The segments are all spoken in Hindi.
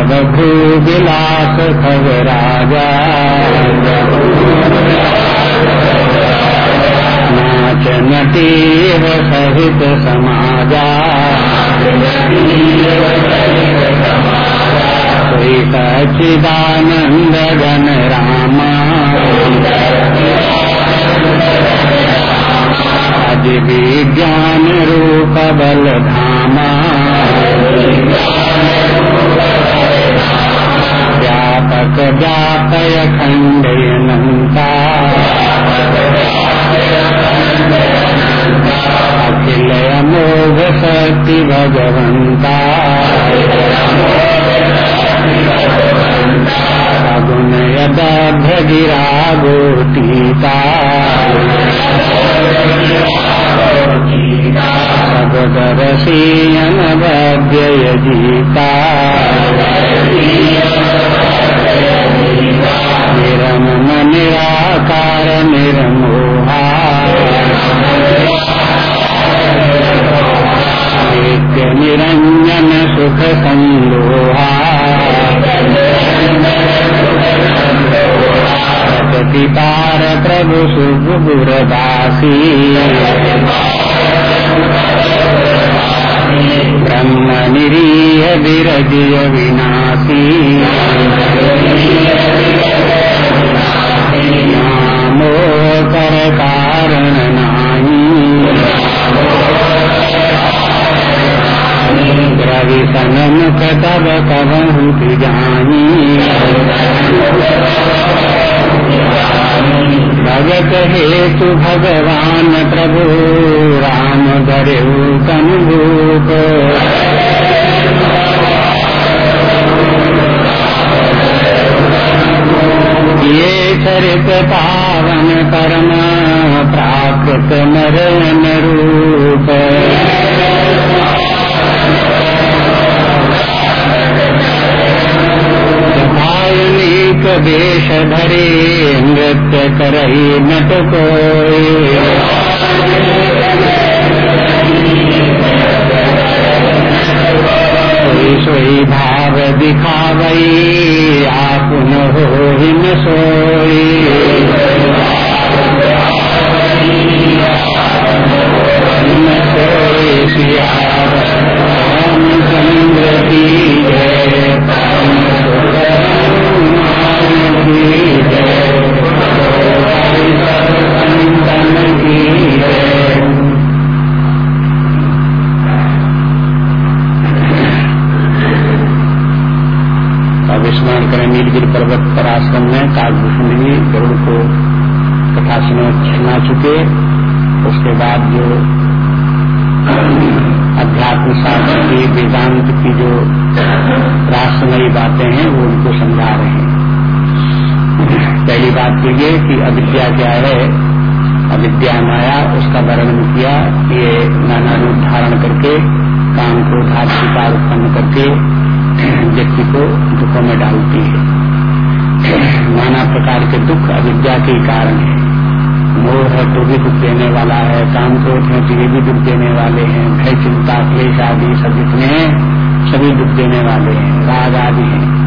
प्रभु विलास खग राजा। नाच नटीव सहित समाजा। सोई सचिदानंद गण रामा। अज विज्ञान रूप बल धामा। व्यापक व्यापय खंडयनंता अखिल अमोघ शक्ति भगवंता। सगुण यदभ गिरा गोटीता भगदरसीयन व्यय जीता निरम निराकार निर्मोहा नित्य निरंजन सुख संलोहा पार प्रभु शुभ गुरदासी ब्रह्म निरीह विरजय विनाशी। नामो कर कारण नाही मुख तब कबहु जानी। भगत हेतु भगवान प्रभु, राम धरेऊ कनुभूप। ये चरित पावन परम, प्राकृत नरन रूप। धार्मिक वेश धरे नृत्य करही नट कोई। सोई भाव दिखावई आप न हो हिन सोई। सोई सिया चंद्र की जय। शास्त्र की वेदांत की जो राष्ट्रमयी बातें हैं वो उनको समझा रहे हैं। पहली बात तो ये कि अविद्या क्या है? अविद्या माया, उसका वर्णन किया, ये नाना रूप धारण करके, काम को धार्मिकता उत्पन्न करके, व्यक्ति को दुखों में डालती है। नाना प्रकार के दुख अविद्या के कारण है। मोह है तो भी दुख देने वाला है, काम क्रोध है तो ये भी दुख देने वाले हैं, भय चिंता, क्लेश आदि सब जितने हैं, सभी दुख देने वाले हैं, राग आदि हैं।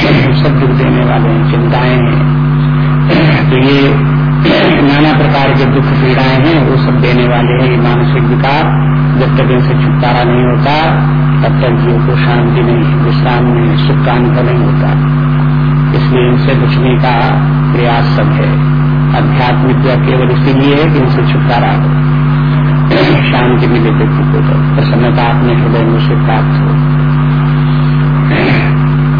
सब दुख देने वाले हैं, चिंताएँ हैं। तो ये नाना प्रकार के दुख पीड़ाएँ हैं, वो सब देने वाले हैं ये मानसिक विकार। जब तक इनसे छुटकारा नहीं होता, तब तक जीव को शांति नहीं, विश्राम नहीं सुख का अनुभव नहीं होता। इसलिए इनसे बचने का प्रयास सब है। आध्यात्मिक विद्या केवल इसीलिए है कि इनसे छुटकारा हो। शांति मिले व्यक्ति को प्रसन्नता अपने हृदय में से प्राप्त हो।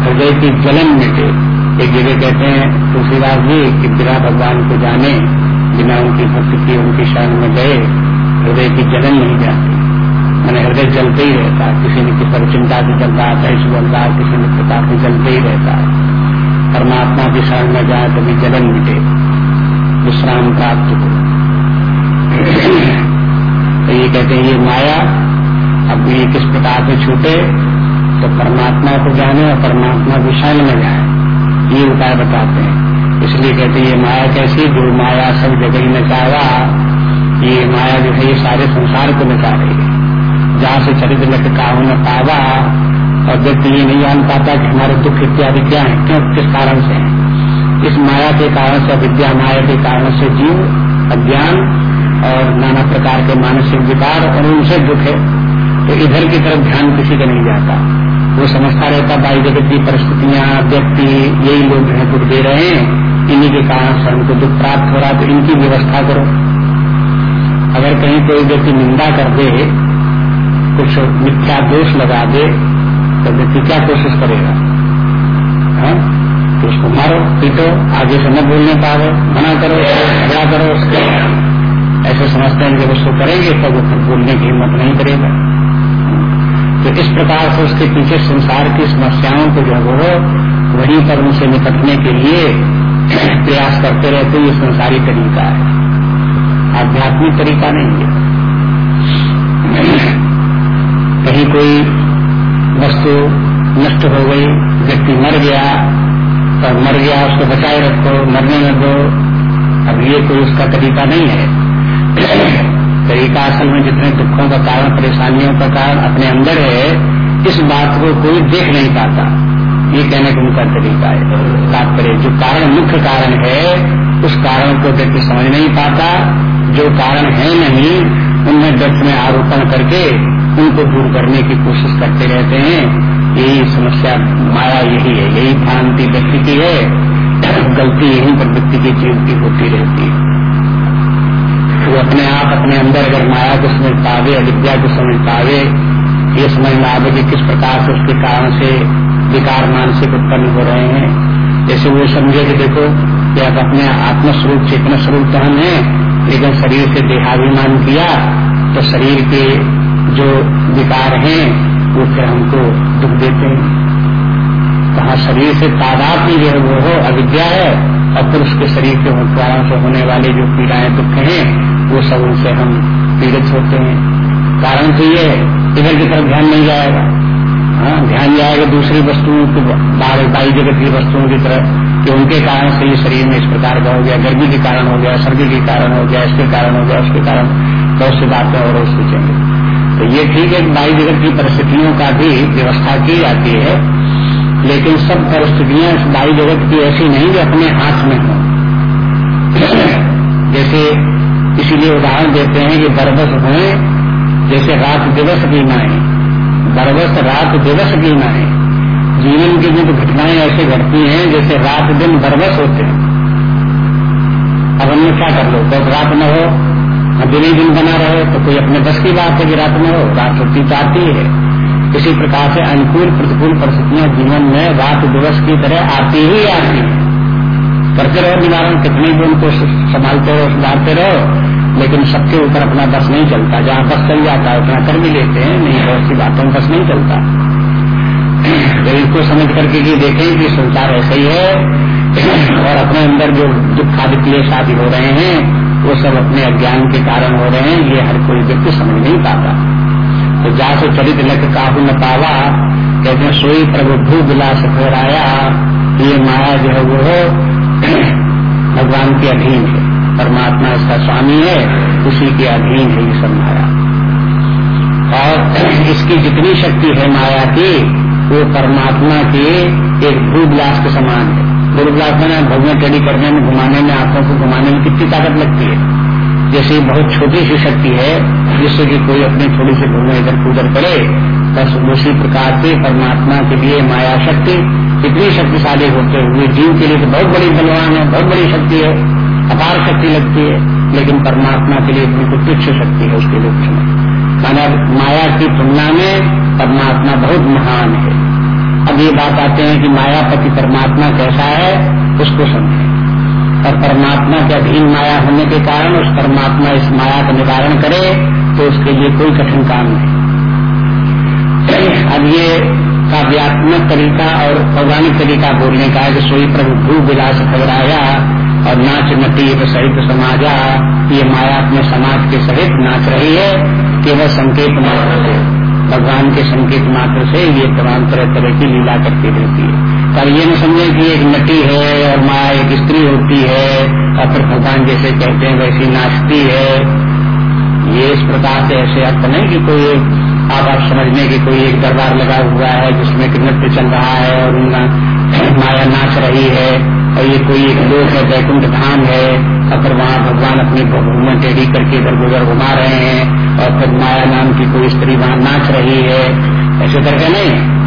हृदय की जलन मिटे एक जगह कहते हैं, तुलसीदास जी, कि बिना भगवान को जाने, बिना उनकी भक्ति की उनकी शरण में गए, हृदय की जलन नहीं जाती। मैंने हृदय जलते ही रहता है किसी न किसी चिंता से रहा है कहीं चल है किसी न प्रकार से जलते ही रहता। है परमात्मा की शरण में जाए, तभी जलन मिटे। विश्राम प्राप्त हो। तो ये कहते हैं, ये माया, अब ये किस प्रकार से छूटे तो परमात्मा को जाने और परमात्मा की में जाए। ये उपाय बताते हैं। इसलिए कहते ये माया कैसी? जो माया सब जगह नचावा ये माया जो है, ये सारे संसार को नचा रही है जहाँ से चरित्र लग काहू न पावा और व्यक्ति ये नहीं जान पाता कि हमारे दुख इत्यादि क्या है, क्यों, किस कारण से है? इस माया के कारण से, अविद्या माया के कारण से जीव, अज्ञान और नाना प्रकार के मानसिक विकार और उनसे दुख है। तो इधर की तरफ़ ध्यान किसी का नहीं जाता। वो समझता रहता बाई जगत की परिस्थितियाँ, व्यक्ति, यही लोग है, दुख दे रहे हैं, इन्हीं के कारण से हमको दुख प्राप्त हो रहा तो इनकी व्यवस्था करो। अगर कहीं कोई व्यक्ति निंदा कर दे, कुछ मिथ्या दोष लगा दे तो व्यक्ति क्या कोशिश करेगा? है? तो उसको मारो, पीटो, आगे से न बोलने पावे मना करो, झगड़ा करो उसके ऐसे समझते हैं जब उसको करेंगे, तब तो वो बोलने की हिम्मत नहीं करेगा। तो इस प्रकार से उसके पीछे संसार की समस्याओं को जो वो वहीं पर उनसे निपटने के लिए प्रयास करते रहते ये संसारी तरीका है। आध्यात्मिक तरीका नहीं है। कहीं कोई वस्तु नष्ट हो गई, व्यक्ति मर गया तो मर गया, उसको बचाए रखो, मरने न दो अब ये कोई उसका तरीका नहीं है। तरीका असल में जितने दुखों का कारण, परेशानियों का कारण अपने अंदर है, इस बात को कोई देख नहीं पाता। ये कहने का उनका तरीका है। तात्पर्य, जो कारण मुख्य कारण है, उस कारण को व्यक्ति समझ नहीं पाता। जो कारण है नहीं, उनमें व्यक्त में आरोपण करके उनको दूर करने की कोशिश करते रहते हैं। यही समस्या, माया यही है। यही भ्रांति व्यक्ति की है। गलती यही पर व्यक्ति की जीव की होती रहती है। वो अपने आप, अपने अंदर अगर माया को समझ पावे, अविद्या को समझ पावे, ये समझ में आवे कि किस प्रकार से उसके कारण से विकार मानसिक उत्पन्न हो रहे हैं। जैसे वो समझे कि देखो, कि आप अपने आत्मस्वरूप चेतना स्वरूप तो हम है, लेकिन शरीर से देहाभिमान किया तो शरीर के जो विकार हैं, वो फिर हमको दुख देते हैं। कहा शरीर से तादाद भी जो वो हो, अविद्या है, और पुरुष के शरीर के कारण से होने वाले जो पीड़ाएँ, दुख हैं वो सब उनसे हम पीड़ित होते हैं। कारण तो ये इधर की तरफ़ ध्यान नहीं जाएगा। हाँ ध्यान जाएगा दूसरी वस्तुओं की, बाहर बाई जगत की वस्तुओं की तरफ़ कि उनके कारण से ये शरीर में इस प्रकार का हो गया, गर्मी के कारण हो गया, सर्दी के कारण हो गया, इसके कारण हो गया, उसके कारण बहुत सी बातें और सोचेंगे तो ये ठीक है बाई जगत की परिस्थितियों का भी व्यवस्था की जाती है, लेकिन सब परिस्थितियाँ बाई जगत की ऐसी नहीं, जो अपने हाथ में हो। जैसे इसीलिए उदाहरण देते हैं कि बरबस हुए, जैसे रात दिवस की माए बरबस रात दिवस की माए जीवन की जो घटनाएँ ऐसी घटती हैं, जैसे रात दिन बरबस होते हैं। अब हमने क्या कर लो? तो रात न हो दिन ही दिन बना रहे तो कोई अपने बस की बात है कि रात में हो? रात होती तो आती है। इसी प्रकार से अनुकूल, प्रतिकूल परिस्थितियाँ जीवन में रात दिवस की तरह आती ही आती है। करते रहो निवारण, कितने भी उनको संभालते रहो, सुधारते रहो। लेकिन सबके ऊपर अपना बस नहीं चलता। जहाँ बस चल जाता है, उतना कर भी लेते हैं, नहीं बहुत सी बातों में बस नहीं चलता। तो इसको समझ करके कि देखें कि संसार ऐसा ही है, और अपने अंदर जो दुख आदि क्लेश आदि हो रहे हैं, वो सब अपने अज्ञान के कारण हो रहे हैं, ये हर कोई व्यक्ति समझ नहीं पाता। तो जा से चरित लग काबू न पावा, कहते हैं, सोई प्रभु भू विलास आया ये माया जो है वो भगवान के अधीन है। परमात्मा इसका स्वामी है, उसी के अधीन है ये सब माया। और इसकी जितनी शक्ति है माया की, वो परमात्मा के एक भूविलास के समान है। भूविलास में भगवान टेढ़ी करने में, घुमाने में, आँखों को घुमाने में कितनी ताकत लगती है। जैसे बहुत छोटी सी शक्ति है, जिससे कि कोई अपने थोड़ी सी भूमि इधर उधर करे, बस उसी प्रकार से परमात्मा के लिए माया शक्ति, इतनी शक्तिशाली होते हुए जीव के लिए तो बहुत बड़ी बलवान है, बहुत बड़ी शक्ति है। अपार शक्ति लगती है, लेकिन परमात्मा के लिए बिल्कुल तुच्छ शक्ति है उसके रूप में। माना माया की तुलना में परमात्मा बहुत महान है। अब ये बात आते हैं कि मायापति परमात्मा कैसा है, उसको समझे। और परमात्मा के अधीन माया होने के कारण उस परमात्मा इस माया का निवारण करे तो उसके लिए कोई कठिन काम नहीं। अब ये काव्यात्मक तरीका और पौराणिक तरीका बोलने का है कि सोई प्रभु भू विलास खबराया और नाच नटी सहित समाजा, ये माया अपने समाज के सहित नाच रही है केवल संकेत मात्र से, भगवान के संकेत मात्र से ये तमाम तरह तरह की लीला करती रहती है। पर ये न समझे कि एक नटी है और माया एक स्त्री होती है, और फिर भगवान जैसे कहते हैं वैसी नाचती है। ये इस प्रकार से ऐसे अर्थ नहीं कि कोई आप आप समझने की कोई एक दरबार लगा हुआ है जिसमें कि नृत्य चल रहा है और माया नाच रही है। और ये कोई एक लोक है वैकुंठ धाम है, और फिर वहाँ भगवान अपनी भूमि टेढ़ी करके इधर गुजर घुमा रहे हैं, और फिर माया नाम की कोई स्त्री वहाँ नाच रही है। ऐसे करके नहीं।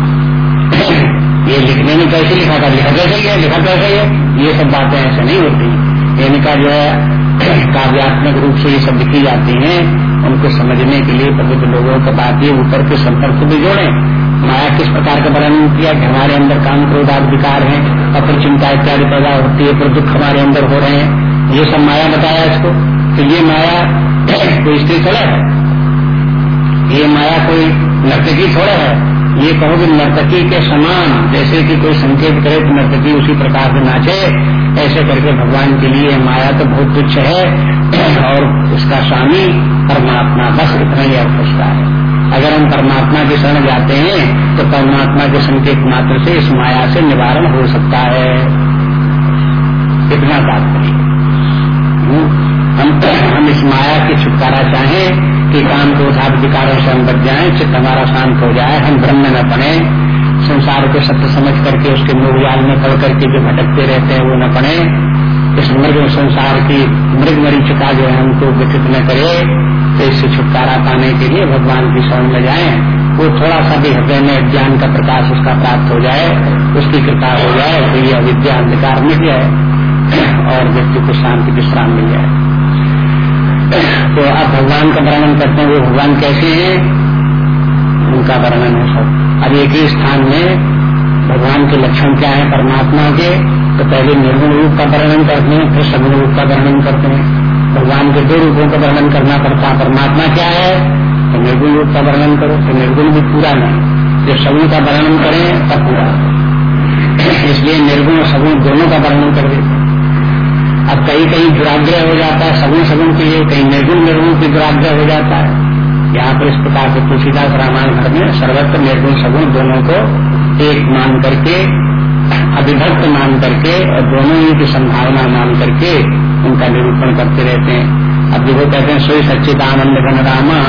ये लिखने में कैसे लिखा था, लिखा कैसे है लिखा कैसे है ये सब बातें ऐसे नहीं होती। इनका जो है, काव्यात्मक रूप से ये सब लिखी जाती हैं, उनको समझने के लिए प्रबुद्ध लोगों का बात ये ऊपर के संपर्क भी जोड़े। माया किस प्रकार का वर्णन किया? कि हमारे अंदर काम क्रोध आदि विकार है और फिर चिंता इत्यादि पैदा होती है, फिर दुख हमारे अंदर हो रहे हैं। ये सब माया बताया इसको। तो ये माया कोई स्त्री थोड़ा है? ये माया कोई नर्तकी थोड़ा है? ये कहो कि नर्तकी के समान, जैसे कि कोई संकेत करे तो नर्तकी उसी प्रकार से नाचे, ऐसे करके भगवान के लिए माया तो बहुत तुच्छ है। और उसका स्वामी परमात्मा बस इतना ही अर्थ उसका है। अगर हम परमात्मा की शरण जाते हैं तो परमात्मा के संकेत मात्र से इस माया से निवारण हो सकता है। इतना तात्पर्य हम हम इस माया की छुटकारा चाहें कि काम को उठाप विकारों से हम बच जाए, चित्त हमारा शांत हो जाए, हम ब्रह्म न बने। संसार को सत्य समझ करके उसके मोहजाल में पड़ करके जो भटकते रहते हैं, वो न पड़े इस मृग संसार की मृग मरीचिका जो है, हमको विकसित न करे। तो इससे छुटकारा पाने के लिए भगवान की शरण में जाए। वो थोड़ा सा भी हृदय में ज्ञान का प्रकाश उसका प्राप्त हो जाए, उसकी कृपा हो जाए तो ये अविद्या अंधकार मिट जाए और व्यक्ति को शांति विश्राम मिल जाए। तो अब भगवान का वर्णन करते हैं, वो भगवान कैसे हैं? उनका वर्णन है सब। अब एक ही स्थान में भगवान के लक्षण क्या है? परमात्मा के। तो पहले निर्गुण रूप का वर्णन करते हैं, फिर सगुण रूप का वर्णन करते हैं। भगवान के दो रूपों का वर्णन करना पड़ता है। परमात्मा क्या है? तो निर्गुण रूप का वर्णन करो तो निर्गुण भी पूरा नहीं जब सगुण का वर्णन करें, तब पूरा इसलिए निर्गुण और सगुण दोनों का वर्णन कर देते अब कहीं कहीं दुराग्रह हो जाता है, सगुण सगुण के लिए कहीं निर्गुण निर्गुण की दुराग्रह हो जाता है। यहाँ पर इस प्रकार से तुलसीदास रामायण घर में सर्वत्र निर्गुण सगुण दोनों को एक मान करके, अभिभक्त मान करके और दोनों ही की संभावना मान करके उनका निरूपण करते रहते हैं। अब देखो कहते हैं, सोई सच्चिदानंद घन रामा।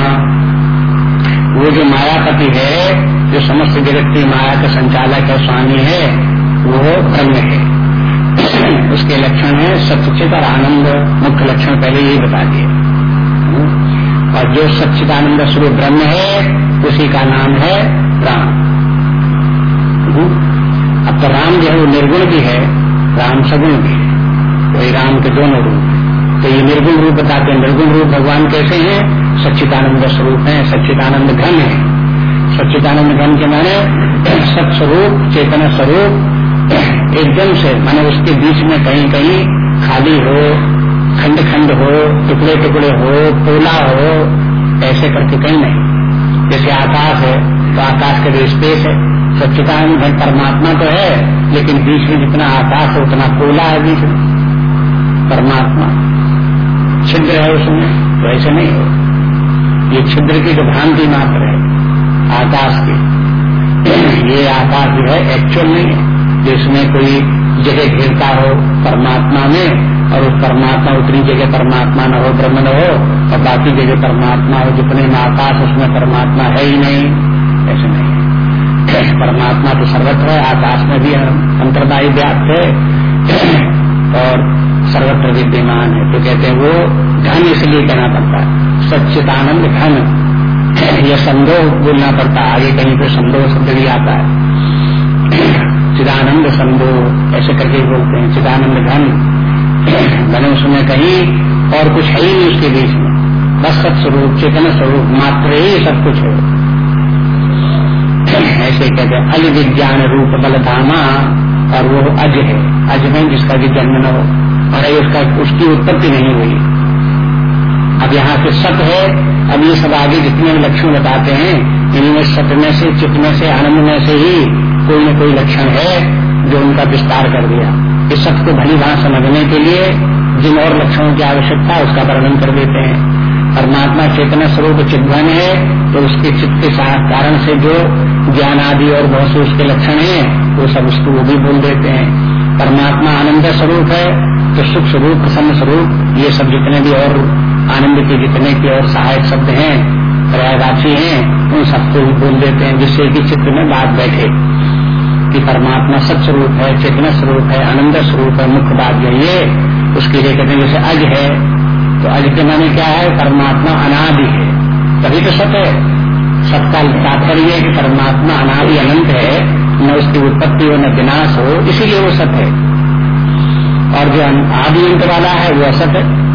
वो जो मायापति है, जो समस्त जगत की माया का संचालक है, स्वामी है, वो ब्रह्म है। उसके लक्षण है सचित और आनंद, मुख्य लक्षण पहले यही बता दिए। और जो सच्चिदानंद स्वरूप ब्रह्म है, उसी का नाम है राम। अब तो राम जो है, वो निर्गुण भी है, राम सगुण भी वही राम के दोनों रूप। तो ये निर्गुण रूप बताते हैं। निर्गुण रूप भगवान कैसे हैं? सच्चिदानंद स्वरूप है, सच्चिदानंद घन है। सच्चिदानंद घन के माने सत स्वरूप, चेतन स्वरूप, एकदम से, माने उसके बीच में कहीं कहीं खाली हो खंड खंड हो टुकड़े टुकड़े हो, पोला हो, ऐसे करके कहीं नहीं। जैसे आकाश है तो आकाश के लिए स्पेस है। सच्चिदानंद घन परमात्मा तो है, लेकिन बीच में जितना आकाश है, उतना पोला है बीच में। परमात्मा। छिद्र है उसमें तो ऐसे नहीं हो ये छिद्र की जो भ्रांति मात्र है, आकाश की। ये आकाश जो है एक्चुअल नहीं है। जिसमें कोई जगह घेरता हो परमात्मा में, और उस परमात्मा, उतनी जगह परमात्मा न हो, ब्रह्म न हो, और बाकी जगह परमात्मा हो, जितने में आकाश, उसमें परमात्मा है ही नहीं। ऐसे नहीं है। परमात्मा तो सर्वत्र है, आकाश में भी अंतर्दायी व्याप्त है। और सर्वत्र विद्यमान है। तो कहते हैं, वो घन इसलिए कहना पड़ता है। सच्चिदानंद घन यह संदोह बोलना पड़ता है। आगे कहीं पे संदोह शब्द भी आता है। चिदानंद संदोह, ऐसे करके बोलते हैं, चिदानंद घन मैंने उसमें कहीं और कुछ है ही नहीं उसके बीच में। बस सत्स्वरूप चेतन स्वरूप, मात्र ही सब कुछ है। ऐसे कहते हैं अल विज्ञान रूप बलधामा, और वो अज है। अज में जिसका भी जन्म न हो। और अभी उसका, उसकी उत्पत्ति नहीं हुई। अब यहाँ से सत है, अब ये सब आगे जितने लक्षण बताते हैं, इनमें सत्य में से, चित्त में से, आनंद में से ही कोई न कोई लक्षण है जो उनका विस्तार कर दिया। इस सत्य को भली भाव समझने के लिए जिन और लक्षणों की आवश्यकता, उसका वर्णन कर देते हैं। परमात्मा चेतना स्वरूप चिद्वन है तो उसके चित्त के कारण से जो ज्ञान आदि और बहुत से उसके लक्षण हैं, वो सब उसको वो भी बोल देते हैं। परमात्मा आनंद स्वरूप है तो सुख स्वरूप, प्रसन्न स्वरूप, ये सब जितने भी और आनंद के जितने के और सहायक शब्द हैं पर्यायवाची हैं, उन सबको भी बोल देते हैं, जिससे कि चित्र में बात बैठे। कि परमात्मा सच स्वरूप है, चेतना स्वरूप है, आनंद स्वरूप है, मुख्य बात यही है। उसके लिए कहते हैं, जैसे अज है तो अज के माने क्या है? परमात्मा अनादि है। तभी तो सत्य है। सबका तात्पर्य है कि परमात्मा अनादि अनंत है, न उसकी उत्पत्ति हो, न विनाश हो, इसीलिए वो सत्य है। और जो आदि अंत वाला है, वो असत है।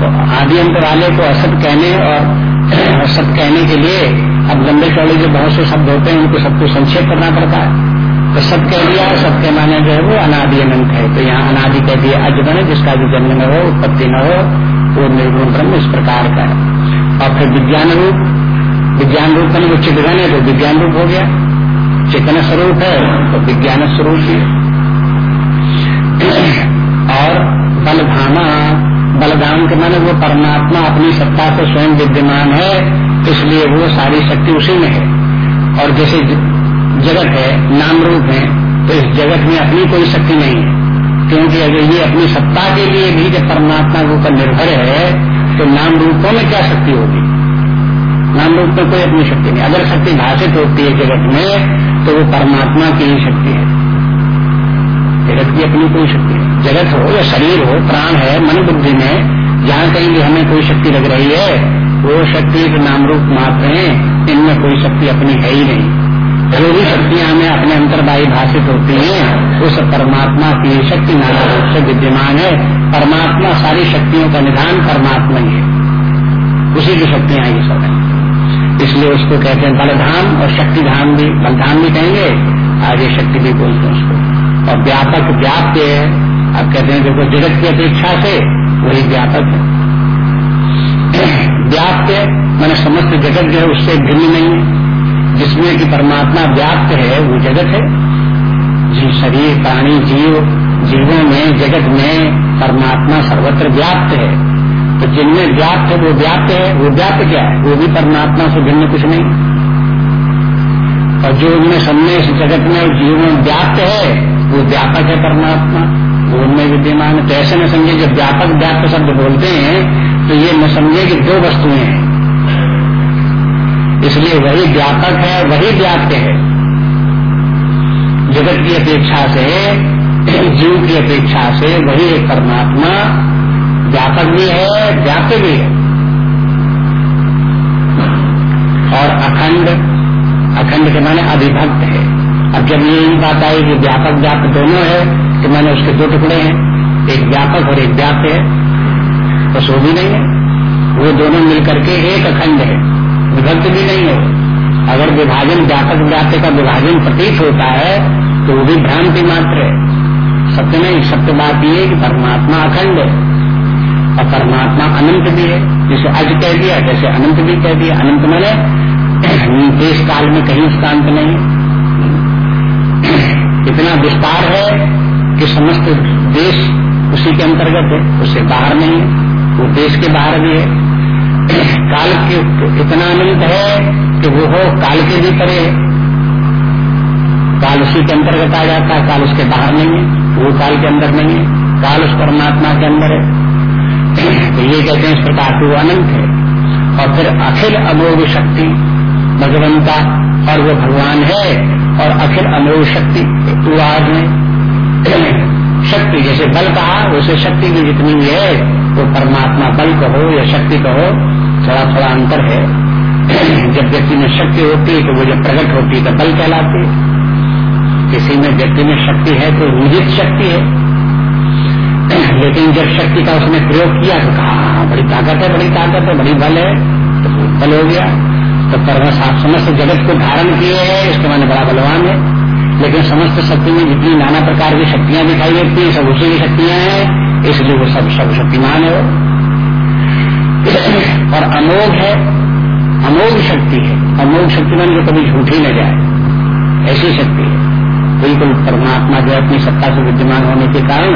तो आदि अंत वाले को असत कहने और असत कहने के लिए अब लंबे चौड़े जो बहुत से शब्द होते हैं, उनको सबको संक्षेप करना पड़ता है। तो सब कह दिया सब के माने जो है वो अनादि अनंत है। तो यहाँ अनादि कह दिया अज बने जिसका भी जन्म न हो, उत्पत्ति न हो, वो निर्गुण ब्रह्म इस प्रकार का है। और फिर विज्ञान रूप विज्ञान रूप में वो चिदगन है तो विज्ञान रूप हो गया। चेतन स्वरूप है तो विज्ञान स्वरूप ही। और बलधामा। बलधाम के माने वो परमात्मा अपनी सत्ता से स्वयं विद्यमान है, इसलिए वो सारी शक्ति उसी में है। और जैसे जगत है नाम रूप है तो इस जगत में अपनी कोई शक्ति नहीं है। क्योंकि अगर ये अपनी सत्ता के लिए भी जब परमात्मा के ऊपर निर्भर है तो नाम रूपों में क्या शक्ति होगी? नाम रूप में कोई अपनी शक्ति नहीं। अगर शक्ति भाषित होती है जगत में तो वो परमात्मा की ही शक्ति है। जगत की अपनी कोई शक्ति जगत हो या शरीर हो, प्राण है, मन बुद्धि में, जहाँ कहीं भी हमें कोई शक्ति लग रही है, वो शक्ति के नाम रूप मात्र है, इनमें कोई शक्ति अपनी है ही नहीं। जो भी शक्तियाँ हमें अपने अंतर्वाही भाषित होती हैं उस परमात्मा की शक्ति नाना रूप से विद्यमान है। परमात्मा सारी शक्तियों का निधान परमात्मा ही है। उसी की शक्तियाँ ये सब। है इसलिए उसको कहते हैं बलधाम, और शक्ति धाम भी, बलधाम भी कहेंगे, आगे शक्ति भी बोलते हैं उसको। और व्यापक व्याप्य है। अब कहते हैं देखो, जगत की अपेक्षा से वही व्यापक है। व्याप्य, मैंने समस्त जगत जो है उससे भिन्न नहीं है। जिसमें कि परमात्मा व्याप्त है, वो जगत है। जी शरीर, प्राणी, जीव, जीवों में, जगत में परमात्मा सर्वत्र व्याप्त है। तो जिनमें व्याप्त है, वो व्याप्त है। वो व्याप्त क्या है? वो भी परमात्मा से भिन्न कुछ नहीं। और जो उनमें इस जगत में जीव में व्याप्त है वो व्यापक है परमात्मा। वो उनमें विद्यमान है। तो ऐसे न समझे जब व्यापक व्याप्त शब्द बोलते हैं तो ये न समझे कि दो वस्तुएँ हैं। इसलिए वही व्यापक है वही व्याप्त है। जगत की अपेक्षा से, जीव की अपेक्षा से वही एक परमात्मा व्यापक भी है, व्याप्त भी है। और अखंड अखंड के माने अभिभक्त है। जब ये बात आई कि व्यापक व्याप्त दोनों है तो मैंने उसके दो टुकड़े हैं, एक व्यापक और एक व्याप्त है। बस वो भी नहीं है। वो दोनों मिलकर के एक अखंड है। विभक्त भी नहीं है। अगर विभाजन व्यापक व्याप्त का विभाजन प्रतीत होता है तो वो भी भ्रांति मात्र है। सत्य नहीं, सत्य बात ये कि परमात्मा अखंड है। और परमात्मा अनंत भी है, जिसे अज कह दिया, जैसे अनंत भी कह दिया। अनंत मैंने देश काल में कहीं उसका अंत नहीं इतना विस्तार है कि समस्त देश उसी के अंतर्गत है उससे बाहर नहीं है, वो देश के बाहर भी है। काल के इतना अनंत है कि वो हो, काल के भी परे है। काल उसी के अंतर्गत आ जाता है, काल उसके बाहर नहीं है, वो काल के अंदर नहीं है, काल उस परमात्मा के अंदर है। तो ये कहते हैं इस प्रकार वो अनंत है। और फिर अखिल अमोघ शक्ति, भगवंता और वो भगवान है और अखिल अमोघ शक्ति आज में। शक्ति जैसे बल कहा वैसे शक्ति की जितनी भी है वो परमात्मा बल कहो या शक्ति कहो थोड़ा थोड़ा अंतर है। जब व्यक्ति में शक्ति होती है तो वो जब प्रकट होती है तो बल कहलाती है। किसी में व्यक्ति में शक्ति है तो निजित शक्ति है। लेकिन जब शक्ति का उसने प्रयोग किया तो कहा हाँ, बड़ी ताकत है बड़ी ताकत है बड़ी बल है। तो बल हो गया। तो परम समस्त जगत को धारण किए है, इसके माने बड़ा बलवान है। लेकिन समस्त शक्ति में जितनी नाना प्रकार की शक्तियाँ दिखाई देती है, सब उसी की शक्तियाँ हैं, इसलिए वो सब सब शक्तिमान है और अमोघ है, अमोघ शक्ति है। अमोघ शक्ति मान जो कभी झूठी न जाए, ऐसी शक्ति है। बिल्कुल परमात्मा जो अपनी सत्ता से विद्यमान होने के कारण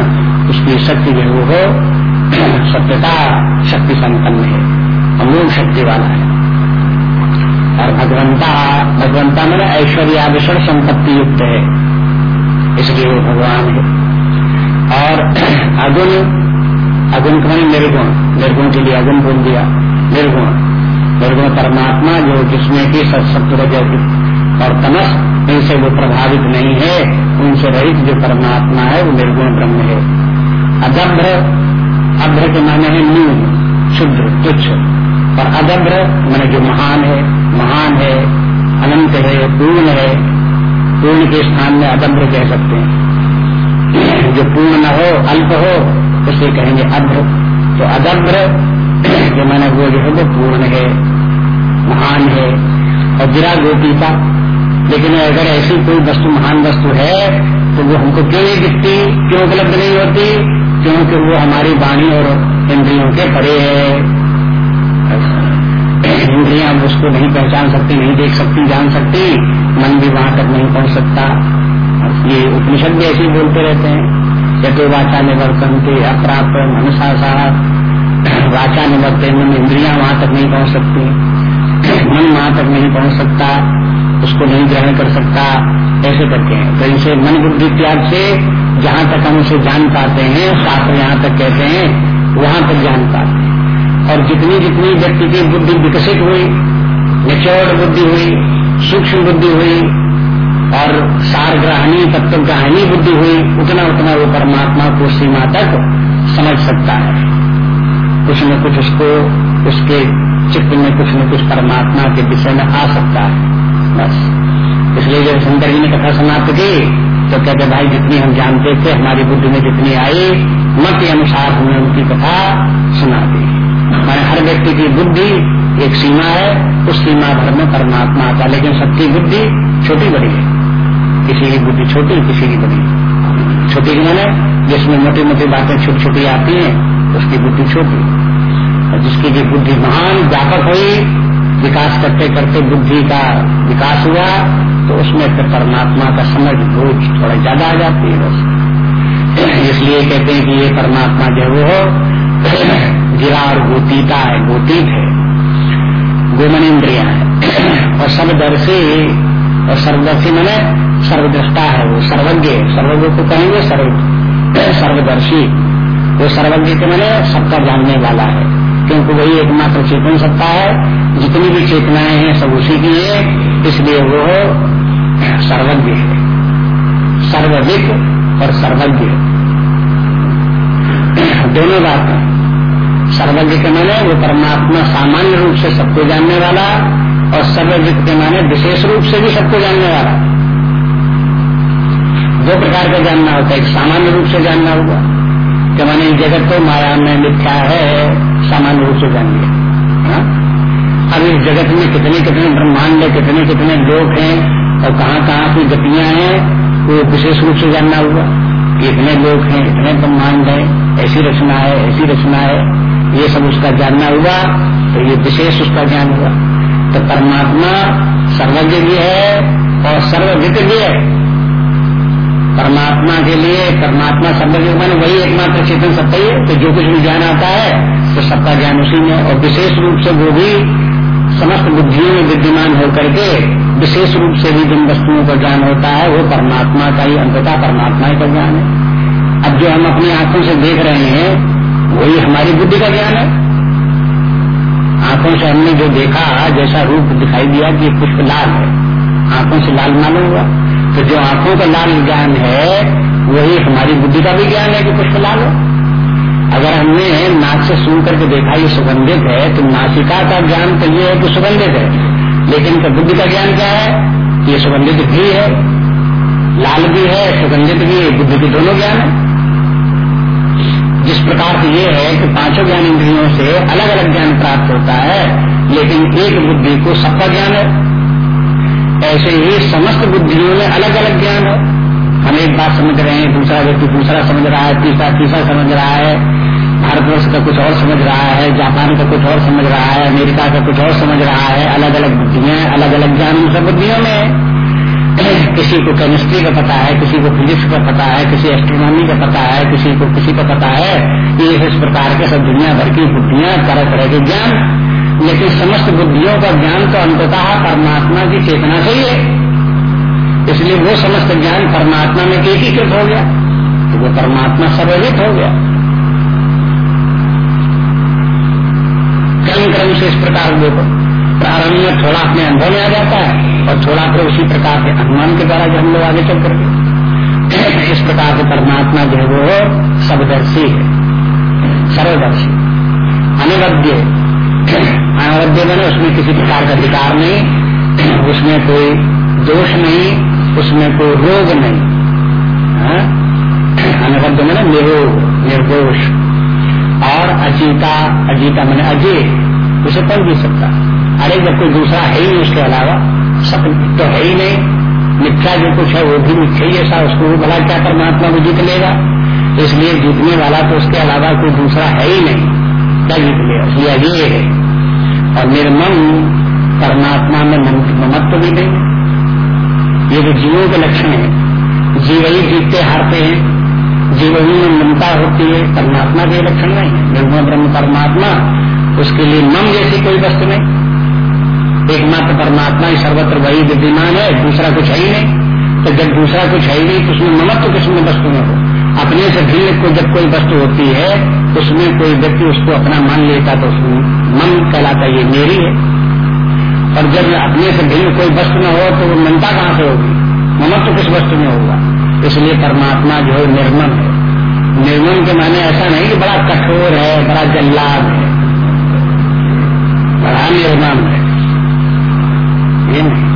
उसकी शक्ति जो वो हो सत्यता, शक्ति संपन्न है। अमोघ शक्ति वाला है। और भगवंता भगवंता मैंने ऐश्वर्याभिषण संपत्ति युक्त है। इसलिए वो भगवान है। और अगुण अगुण को मैंने निर्गुण निर्गुण के लिए अगुण बोल दिया। निर्गुण निर्गुण परमात्मा जो जिसमें की सत्सत्व और तमस, इनसे वो प्रभावित नहीं है। उनसे रहित जो परमात्मा है, वो निर्गुण ब्रह्म है। अदभ्र, अभ्र के माने है न्यून शुद्ध तुच्छ। और अदभ्र मैंने जो महान है। महान है, अनंत है, पूर्ण है। पूर्ण के स्थान में अदभ्र कह सकते हैं। जो पूर्ण न हो, अल्प हो, उसे कहेंगे अभ्र। तो अदभ्र, जो मैंने वो जो है, वो पूर्ण है, महान है। और गिरा गोपीता, लेकिन अगर ऐसी कोई वस्तु, महान वस्तु है तो वो हमको क्यों नहीं दिखती, क्यों उपलब्ध नहीं होती? क्योंकि वो हमारी वाणी और इंद्रियों के परे है। इंद्रियाँ उसको नहीं पहचान सकती, नहीं देख सकती, जान सकती, मन भी वहाँ तक नहीं पहुँच सकता। ये उपनिषद भी ऐसे बोलते रहते हैं। यथो वाचा निवर्तन के अप्राप्त साहब वाचा निवर्ते मन इंद्रिया वहाँ तक नहीं पहुँच सकती, मन वहाँ तक नहीं पहुँच सकता, उसको नहीं ग्रहण कर सकता, ऐसे करके हैं। तो इनसे मन बुद्धि त्याग से जहाँ तक हम उसे जान पाते हैं, शास्त्र यहाँ तक कहते हैं, वहाँ तक जान पाते हैं। और जितनी जितनी व्यक्ति की बुद्धि विकसित हुई निचोड़ बुद्धि हुई, सूक्ष्म बुद्धि हुई, और सारग्राहणी, तत्वग्राहणी बुद्धि हुई, उतना उतना वो परमात्मा को सीमा तक समझ सकता है। कुछ न कुछ उसको उसके चित्त में कुछ न कुछ परमात्मा के विषय में आ सकता है। बस। इसलिए जब शंकर जी ने कथा समाप्त की तो कहते, भाई, जितनी हम जानते थे, हमारी बुद्धि में जितनी आई, मत के अनुसार हमने उनकी कथा सुना दी। मैंने हर व्यक्ति की बुद्धि एक सीमा है, उस सीमा भर में परमात्मा आता है, लेकिन सबकी बुद्धि छोटी बड़ी है। किसी की बुद्धि छोटी, किसी की बड़ी। छोटी की मैंने, जिसमें मोटी मोटी बातें छोटी छोटी आती हैं, उसकी बुद्धि छोटी। और जिसकी की बुद्धि महान, व्यापक हुई, विकास करते करते बुद्धि का विकास हुआ तो उसमें फिर परमात्मा का समझ बोझ थोड़ा ज़्यादा आ जाती है बस। इसलिए कहते हैं कि ये परमात्मा जो वो गिरा और गोतीता है गोतीत है। गोमन इंद्रिया है। और सर्वदर्शी और सर्वदर्शी मैंने सर्वदृष्टा है वो, सर्वज्ञ सर्वज्ञ को कहेंगे सर्व, सर्वदर्शी। वो सर्वज्ञ के मैंने सबका जानने वाला है। क्योंकि वही एकमात्र चेतन सत्ता है। जितनी भी चेतनाएँ हैं, सब उसी की है। इसलिए वो सर्वज्ञ है। सर्वविक और सर्वज्ञ। दोनों बातें। सर्वज्ञ के माने, वो परमात्मा सामान्य रूप से सबको जानने वाला और सर्वविक के माने विशेष रूप से भी सबको जानने वाला। दो प्रकार का जानना होता है। एक सामान्य रूप से जानना होगा। कि माने जगत तो माया में मिथ्या है, सामान्य रूप से जान लिया हाँ? अब इस जगत में कितने कितने ब्रह्मांड है, कितने कितने लोग हैं, और कहाँ कहाँ की गतियाँ हैं, वो विशेष रूप से जानना होगा। कि इतने लोग हैं इतने ब्रह्मांड है, ऐसी रचना है, ऐसी रचना है। ये सब उसका जानना हुआ तो ये विशेष उसका ज्ञान हुआ। तो परमात्मा सर्वज्ञ भी है और सर्वविद भी है। परमात्मा के लिए परमात्मा के मैंने वही एकमात्र चेतन सत्ता ही है। तो जो कुछ भी ज्ञान आता है तो सबका ज्ञान उसी में और विशेष रूप से वो भी समस्त बुद्धियों में विद्यमान होकर के विशेष रूप से भी जिन वस्तुओं का ज्ञान होता है, वो परमात्मा का ही अंतता परमात्मा का ज्ञान है। अब जो हम अपनी आँखों से देख रहे हैं वही हमारी बुद्धि का ज्ञान है। आँखों से हमने जो देखा, जैसा रूप दिखाई दिया कि पुष्प लाल है। आँखों से लाल मालूम हुआ। तो जो आँखों का लाल ज्ञान है, वही हमारी बुद्धि का भी ज्ञान है कि पुष्प लाल है। अगर हमने नाक से सुन करके देखा ये सुगंधित है तो नासिका का ज्ञान तो ये है कि सुगंधित है। लेकिन तो बुद्धि का ज्ञान क्या है? ये सुगंधित भी है, लाल भी है, सुगंधित भी बुद्धि के दोनों ज्ञान है। जिस प्रकार से ये है कि पाँचों ज्ञान इंद्रियों से अलग अलग ज्ञान प्राप्त होता है, लेकिन एक बुद्धि को सबका ज्ञान है। ऐसे ही समस्त बुद्धियों में अलग अलग ज्ञान है। हम एक बात समझ रहे हैं, दूसरा व्यक्ति दूसरा समझ रहा है, तीसरा तीसरा समझ रहा है। भारतवर्ष का कुछ और समझ रहा है, जापान का कुछ और समझ रहा है, अमेरिका का कुछ और समझ रहा है। अलग अलग बुद्धियाँ अलग अलग ज्ञान उन सब बुद्धियों में किसी को केमिस्ट्री का पता है, किसी को फिजिक्स का पता है, किसी एस्ट्रोनॉमी का पता है, किसी को किसी का पता है, ये इस प्रकार के सब दुनिया भर की बुद्धियाँ तरह तरह के ज्ञान। लेकिन समस्त बुद्धियों का ज्ञान तो अंततः परमात्मा की चेतना से ही है। इसलिए वो समस्त ज्ञान परमात्मा में एकीकृत हो गया। तो वो परमात्मा सर्वहित हो गया। क्रम क्रम से इस प्रकार देखो। प्रारंभ में थोड़ा अपने अनुभव में आ जाता है और थोड़ा फिर उसी प्रकार के अनुमान के द्वारा जो हम लोग आगे चल करके इस प्रकार से परमात्मा जो है वो सबदर्शी है। सर्वदर्शी। अनिवद्य अनिवद्य मैंने उसमें किसी प्रकार का अधिकार नहीं, उसमें कोई दोष नहीं, उसमें कोई रोग नहीं। हाँ? अनबद्ध मैंने निरोग निर्दोष। और अजीता अजीता मैंने अजय उसे पढ़ भी सकता? अरे जब कोई दूसरा है ही उसके अलावा सब तो है ही नहीं। मिथ्या जो कुछ है, वो भी मिथ्या ही ऐसा उसको भी भला क्या परमात्मा को जीत लेगा? इसलिए जीतने वाला तो उसके अलावा कोई दूसरा है ही नहीं। क्या जीत लेगा? इसलिए अजय है। और निर्मम परमात्मा में ममत्व भी नहीं। ये जो जीवों के लक्षण है, जीव ही जीतते हारते हैं। जीवन में ममता होती है, परमात्मा के लक्षण नहीं है। निर्गुण ब्रह्म परमात्मा, उसके लिए मम जैसी कोई वस्तु नहीं। एकमात्र परमात्मा ही सर्वत्र वही विद्यमान है, दूसरा कुछ है ही नहीं। तो जब दूसरा कुछ है ही नहीं तो उसमें ममत्व किसमें वस्तु में हो? अपने से भिन्न को जब कोई वस्तु होती है उसमें कोई व्यक्ति उसको अपना मान लेता तो उसमें मन कहलाता ये मेरी है। और जब अपने से भिन्न कोई वस्तु न हो तो वो ममता कहाँ से होगी? ममत्व किस वस्तु में होगा? इसलिए परमात्मा जो है निर्मम है। निर्मम के माने ऐसा नहीं कि बड़ा कठोर है, बड़ा जल्लाद है। बड़ा निर्मम है। नहीं।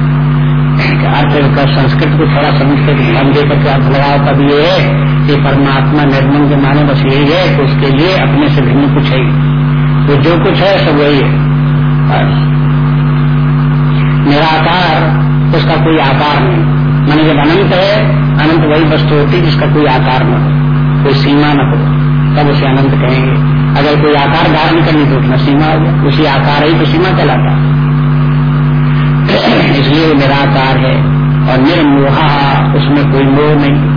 अर्थ का संस्कृत को थोड़ा समझ के ध्यान दे करके अर्थ लगाओ तब ये है कि परमात्मा निर्मम के माने बस यही है कि उसके लिए अपने से भिन्न कुछ है तो जो कुछ है, सब वही है। निराकार, उसका कोई आकार नहीं। माने जब अनंत है, अनंत वही वस्तु होती है जिसका कोई आकार न हो, कोई सीमा न हो, तब उसे अनंत कहेंगे। अगर कोई आकार धारण करनी तो उसमें सीमा हो उसी आकार ही तो सीमा कहलाता इसलिए निराकार है और निर्मोहा उसमें कोई मोह नहीं।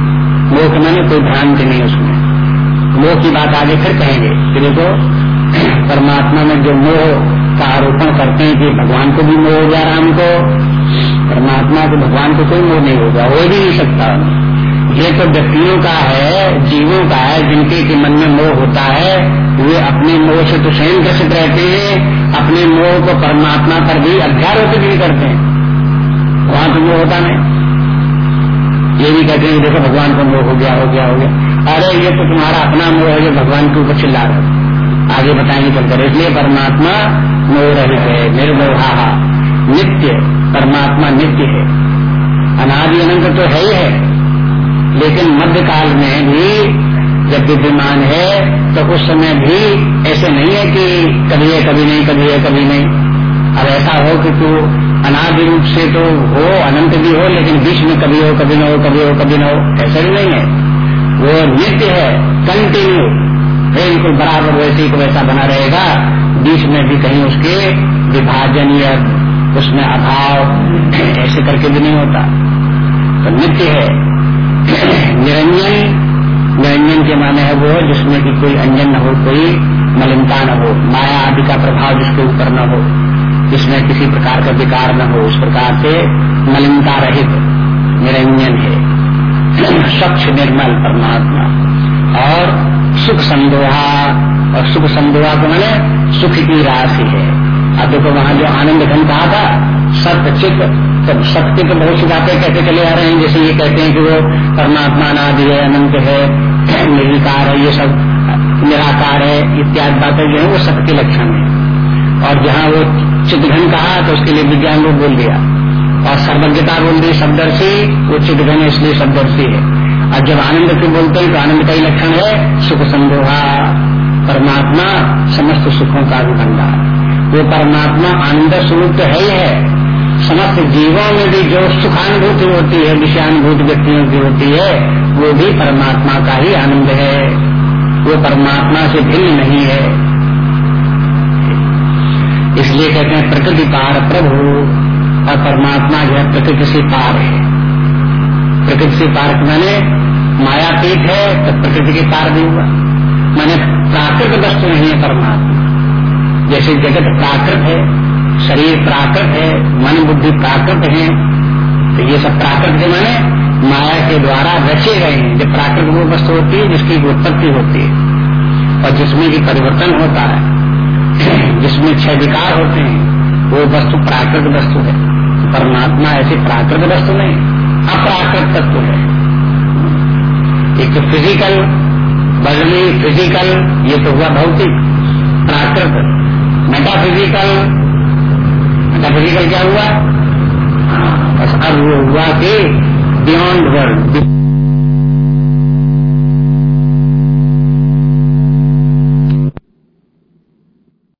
मोह के मैंने कोई भ्रांति नहीं उसमें। मोह की बात आगे फिर कहेंगे कि देखो, परमात्मा में जो मोह का आरोपण करते हैं कि भगवान को भी मोह हो गया राम को, परमात्मा को, भगवान को कोई मोह नहीं होगा, हो भी नहीं सकता। ये तो व्यक्तियों का है, जीवों का है, जिनके के मन में मोह होता है वे अपने मोह से तो स्वयं ग्रसित रहते हैं, अपने मोह को परमात्मा पर भी अध्यारोपित भी करते हैं। वहाँ तो मोह होता नहीं। ये भी कहते हैं देखो भगवान को मोह हो गया हो गया हो गया। अरे ये तो तुम्हारा अपना मोह है जो भगवान के ऊपर चिल्ला रहे आगे बताएँगे चलकर, इसलिए परमात्मा मोह रहित है, निर्मोहा नित्य, परमात्मा नित्य है। अनादि अनंत तो है ही है। लेकिन मध्यकाल में भी जब विद्यमान है तो उस समय भी ऐसे नहीं है कि कभी है, कभी नहीं, कभी है, कभी नहीं। अब ऐसा हो कि तू अनादि रूप से तो हो, अनंत भी हो, लेकिन बीच में कभी हो, कभी न हो, कभी हो, कभी न हो, ऐसा भी नहीं है। वो नित्य है कंटिन्यू बिल्कुल बराबर वैसे ही वैसा बना रहेगा। बीच में भी कहीं उसके विभाजन या उसमें अभाव ऐसे करके भी नहीं होता। तो नित्य है। निरंजन निरंजन के माने है वो, जिसमें कि कोई अंजन न हो, कोई मलिनता न हो, माया आदि का प्रभाव जिसके ऊपर न हो, जिसमें किसी प्रकार का विकार न हो, उस प्रकार से मलिनता रहित निरंजन है। स्वच्छ निर्मल परमात्मा। और सुख संदोहा, और सुख संदोहा को मैंने सुख की राशि है। अब देखो वहाँ जो आनंद घन कहा था सत्य चित्त तो सत्य तो बहुत सी बातें कहते चले आ रहे हैं, जैसे ये कहते हैं कि वो परमात्मा नादि है, अनंत है निर्विकार है, ये सब, निराकार है, इत्यादि बातें जो है, वो सत्य के लक्षण है। और जहाँ वो चिदघन कहा तो उसके लिए विज्ञान को बोल दिया। और सर्वज्ञता बोल दी शब्दर्शी वो चिदघन इसलिए शब्दर्शी है। और जब आनंद के बोलते हैं तो आनंद का ही लक्षण है, सुख संदोहा। परमात्मा समस्त सुखों का भी भंडार वो परमात्मा आनंद स्वरूप तो है ही है समस्त जीवों में भी जो सुखानुभूति होती है, विषयानुभूति व्यक्तियों की होती है, वो भी परमात्मा का ही आनंद है। वो परमात्मा से भिन्न नहीं है। इसलिए कहते हैं, प्रकृति पार प्रभु, और परमात्मा जो है, प्रकृति से पार है। प्रकृति से पार मैंने माया पीठ है तो प्रकृति के पार भी हुआ। मैंने प्राकृत वस्तु नहीं है परमात्मा। जैसे जगत प्राकृत है शरीर प्राकृत है, मन बुद्धि प्राकृत है तो ये सब प्राकृत के मैंने माया के द्वारा रचे गए हैं। जो प्राकृत वो वस्तु होती है, जिसकी उत्पत्ति होती है। और जिसमें भी परिवर्तन होता है, जिसमें छह विकार होते हैं, वो वस्तु प्राकृत वस्तु है। परमात्मा ऐसी प्राकृत वस्तु नहीं, अप्राकृत तत्व है। एक तो फ़िज़िकल बदली फ़िज़िकल ये तो हुआ भौतिक, प्राकृत। मेटाफिजिकल मेटाफिजिकल क्या हुआ? बस अब वो हुआ कि बियॉन्ड वर्ल्ड